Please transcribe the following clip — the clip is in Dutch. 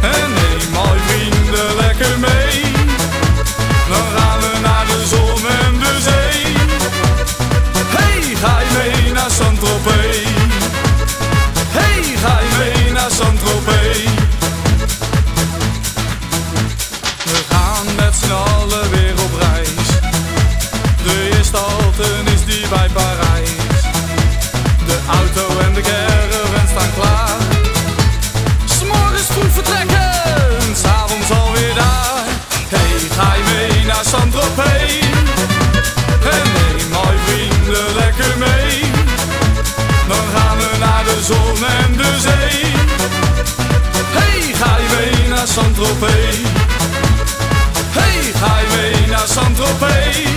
En neem al je vrienden lekker mee. Dan gaan we naar de zon en de zee. Hey, ga je mee naar Saint-Tropez? Hey, ga je mee naar Saint-Tropez? We gaan met z'n. naar Sandrop. En neem mijn vrienden lekker mee. Dan gaan we naar de zon en de zee. Hey, ga je mee naar Sandrop? Hey, ga je mee naar Sandrop?